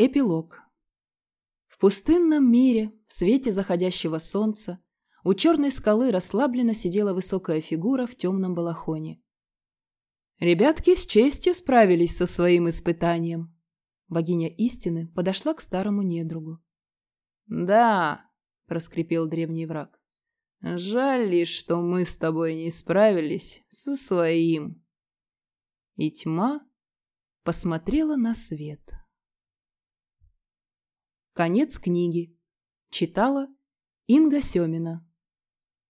Эпилог. В пустынном мире, в свете заходящего солнца, у черной скалы расслабленно сидела высокая фигура в темном балахоне. Ребятки с честью справились со своим испытанием. Богиня истины подошла к старому недругу. «Да», — проскрипел древний враг, — «жаль лишь, что мы с тобой не справились со своим». И тьма посмотрела на свет. Конец книги. Читала Инга Семина.